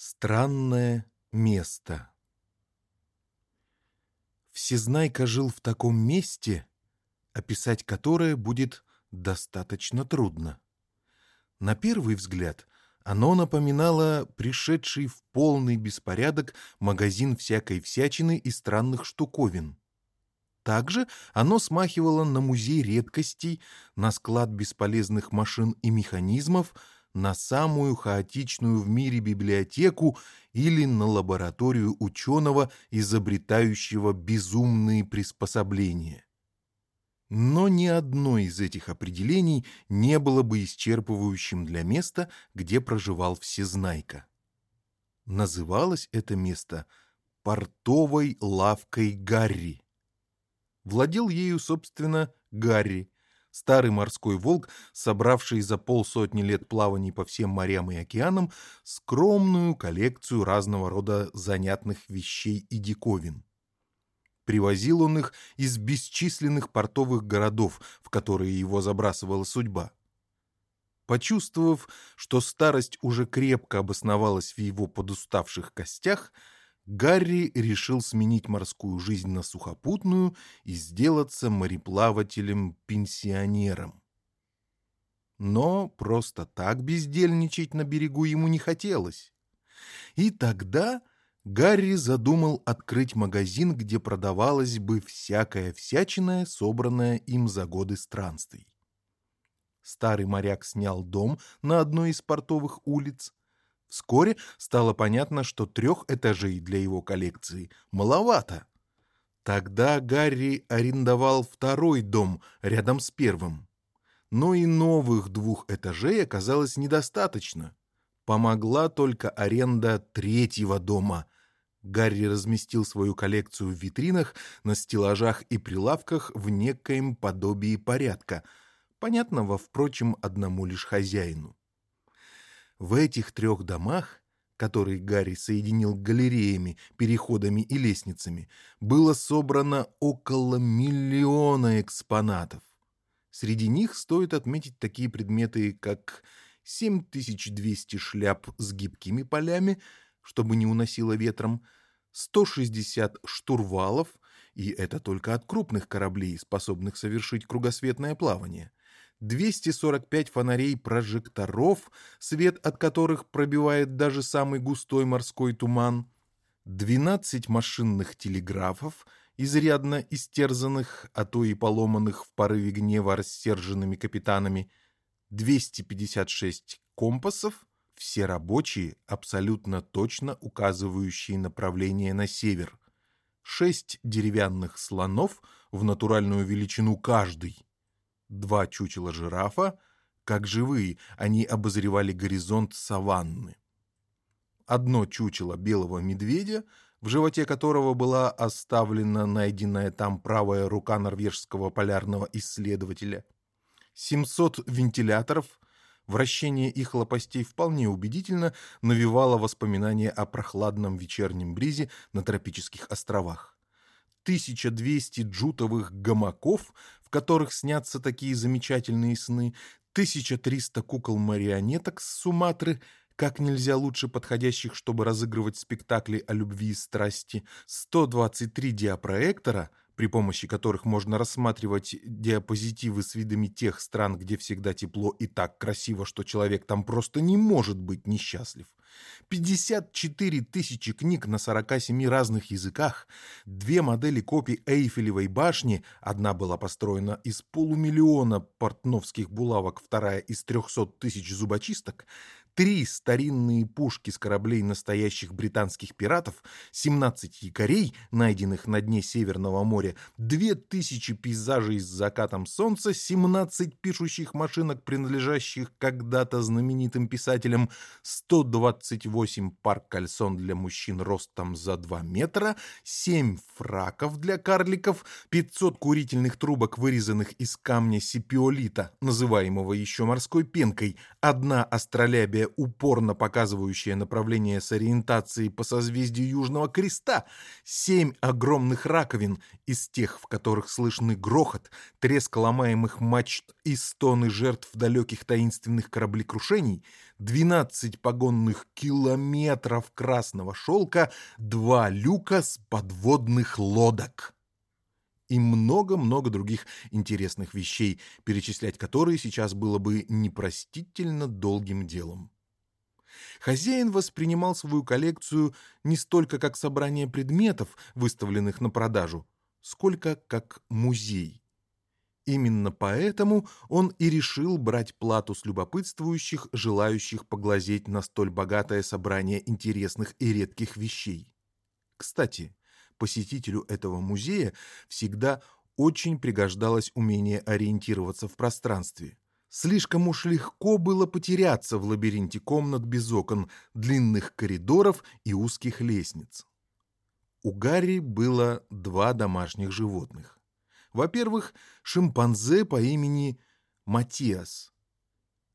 Странное место Всезнайка жил в таком месте, описать которое будет достаточно трудно. На первый взгляд оно напоминало пришедший в полный беспорядок магазин всякой всячины и странных штуковин. Также оно смахивало на музей редкостей, на склад бесполезных машин и механизмов, на самую хаотичную в мире библиотеку или на лабораторию ученого, изобретающего безумные приспособления. Но ни одно из этих определений не было бы исчерпывающим для места, где проживал Всезнайка. Называлось это место «Портовой лавкой Гарри». Владел ею, собственно, Гарри, старый морской волк, собравший за полсотни лет плаваний по всем морям и океанам скромную коллекцию разного рода занятных вещей и диковин. Привозил он их из бесчисленных портовых городов, в которые его забрасывала судьба. Почувствовав, что старость уже крепко обосновалась в его подуставших костях, Гарри решил сменить морскую жизнь на сухопутную и сделаться мореплавателем-пенсионером. Но просто так бездельничать на берегу ему не хотелось. И тогда Гарри задумал открыть магазин, где продавалась бы всякая всячина, собранная им за годы странствий. Старый моряк снял дом на одной из портовых улиц. Вскоре стало понятно, что трех этажей для его коллекции маловато. Тогда Гарри арендовал второй дом рядом с первым. Но и новых двух этажей оказалось недостаточно. Помогла только аренда третьего дома — Гарри разместил свою коллекцию в витринах, на стеллажах и прилавках в некоем подобии порядка, понятного, впрочем, одному лишь хозяину. В этих трех домах, которые Гарри соединил галереями, переходами и лестницами, было собрано около миллиона экспонатов. Среди них стоит отметить такие предметы, как 7200 шляп с гибкими полями — чтобы не уносило ветром, 160 штурвалов, и это только от крупных кораблей, способных совершить кругосветное плавание, 245 фонарей-прожекторов, свет от которых пробивает даже самый густой морской туман, 12 машинных телеграфов, изрядно истерзанных, а то и поломанных в порыве гнева рассерженными капитанами, 256 компасов, все рабочие, абсолютно точно указывающие направление на север. Шесть деревянных слонов в натуральную величину каждый. Два чучела жирафа, как живые, они обозревали горизонт саванны. Одно чучело белого медведя, в животе которого была оставлена найденная там правая рука норвежского полярного исследователя. 700 вентиляторов — Вращение их лопастей вполне убедительно навевало воспоминания о прохладном вечернем бризе на тропических островах. 1200 джутовых гамаков, в которых снятся такие замечательные сны, 1300 кукол-марионеток с Суматры, как нельзя лучше подходящих, чтобы разыгрывать спектакли о любви и страсти, 123 диапроектора — при помощи которых можно рассматривать диапозитивы с видами тех стран, где всегда тепло и так красиво, что человек там просто не может быть несчастлив. 54 тысячи книг на 47 разных языках, две модели копий Эйфелевой башни, одна была построена из полумиллиона портновских булавок, вторая из 300 тысяч зубочисток, три старинные пушки с кораблей настоящих британских пиратов, 17 якорей, найденных на дне Северного моря, 2000 пейзажей с закатом солнца, 17 пишущих машинок, принадлежащих когда-то знаменитым писателям, 128 пар кальсон для мужчин ростом за 2 метра, 7 фраков для карликов, 500 курительных трубок, вырезанных из камня сипиолита, называемого еще морской пенкой, одна астролябия упорно показывающее направление с ориентацией по созвездию Южного Креста, семь огромных раковин, из тех, в которых слышны грохот, треск ломаемых мачт и стоны жертв далеких таинственных кораблекрушений, двенадцать погонных километров красного шелка, два люка с подводных лодок и много-много других интересных вещей, перечислять которые сейчас было бы непростительно долгим делом. Хозяин воспринимал свою коллекцию не столько как собрание предметов, выставленных на продажу, сколько как музей. Именно поэтому он и решил брать плату с любопытствующих, желающих поглазеть на столь богатое собрание интересных и редких вещей. Кстати, посетителю этого музея всегда очень пригождалось умение ориентироваться в пространстве. Слишком уж легко было потеряться в лабиринте комнат без окон, длинных коридоров и узких лестниц. У Гарри было два домашних животных. Во-первых, шимпанзе по имени Матиас.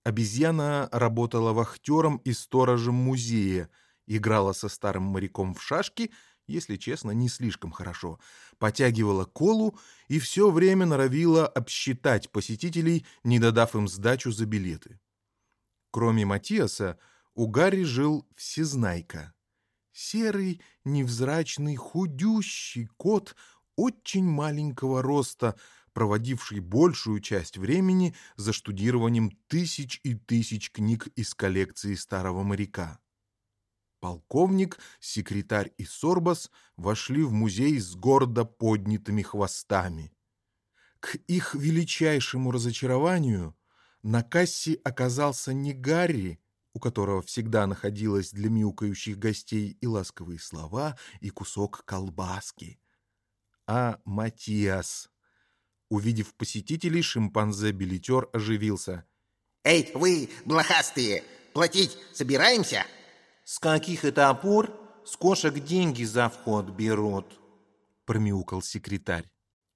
Обезьяна работала вахтером и сторожем музея, играла со старым моряком в шашки – если честно, не слишком хорошо, потягивала колу и все время норовила обсчитать посетителей, не додав им сдачу за билеты. Кроме Матиаса, у Гарри жил Всезнайка. Серый, невзрачный, худющий кот очень маленького роста, проводивший большую часть времени за штудированием тысяч и тысяч книг из коллекции старого моряка. Полковник, секретарь и Сорбас вошли в музей с гордо поднятыми хвостами. К их величайшему разочарованию на кассе оказался не Гарри, у которого всегда находилось для мяукающих гостей и ласковые слова, и кусок колбаски, а Матиас. Увидев посетителей, шимпанзе-билетер оживился. «Эй, вы, блохастые, платить собираемся?» «С каких это пор с кошек деньги за вход берут?» — промяукал секретарь.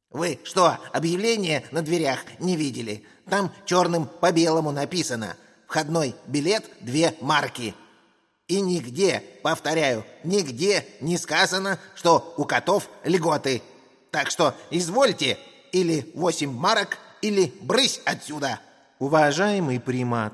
«Вы что, объявление на дверях не видели? Там черным по белому написано «Входной билет – две марки». И нигде, повторяю, нигде не сказано, что у котов льготы. Так что извольте, или восемь марок, или брысь отсюда. Уважаемый примат,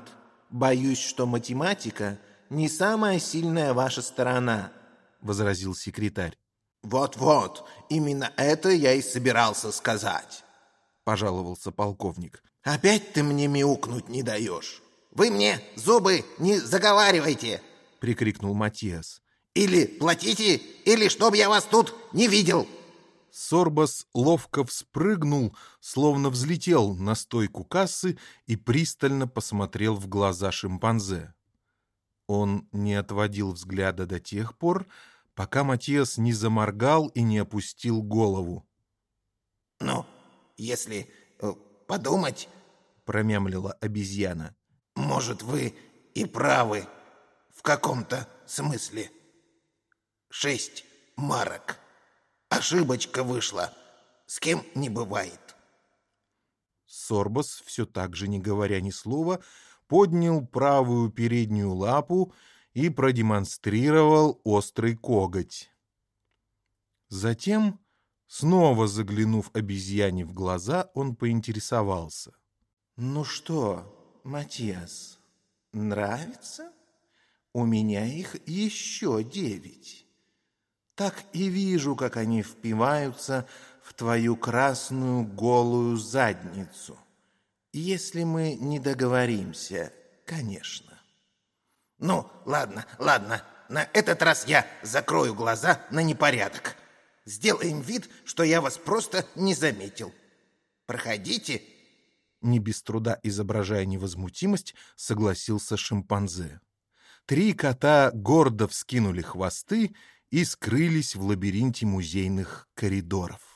боюсь, что математика – не самая сильная ваша сторона», — возразил секретарь. «Вот-вот, именно это я и собирался сказать», — пожаловался полковник. «Опять ты мне мяукнуть не даешь. Вы мне зубы не заговаривайте!» — прикрикнул Матиас. «Или платите, или чтоб я вас тут не видел!» Сорбас ловко вспрыгнул, словно взлетел на стойку кассы и пристально посмотрел в глаза шимпанзе. Он не отводил взгляда до тех пор, пока Матиас не заморгал и не опустил голову. «Ну, если э, подумать...» — промямлила обезьяна. «Может, вы и правы в каком-то смысле. Шесть марок. Ошибочка вышла. С кем не бывает». Сорбос, все так же не говоря ни слова, — поднял правую переднюю лапу и продемонстрировал острый коготь. Затем, снова заглянув обезьяне в глаза, он поинтересовался. «Ну что, Матиас, нравится? У меня их еще девять. Так и вижу, как они впиваются в твою красную голую задницу. Если мы не договоримся, конечно. Ну, ладно, ладно. На этот раз я закрою глаза на непорядок. Сделаем вид, что я вас просто не заметил. Проходите. Не без труда изображая невозмутимость, согласился шимпанзе. Три кота гордо вскинули хвосты и скрылись в лабиринте музейных коридоров.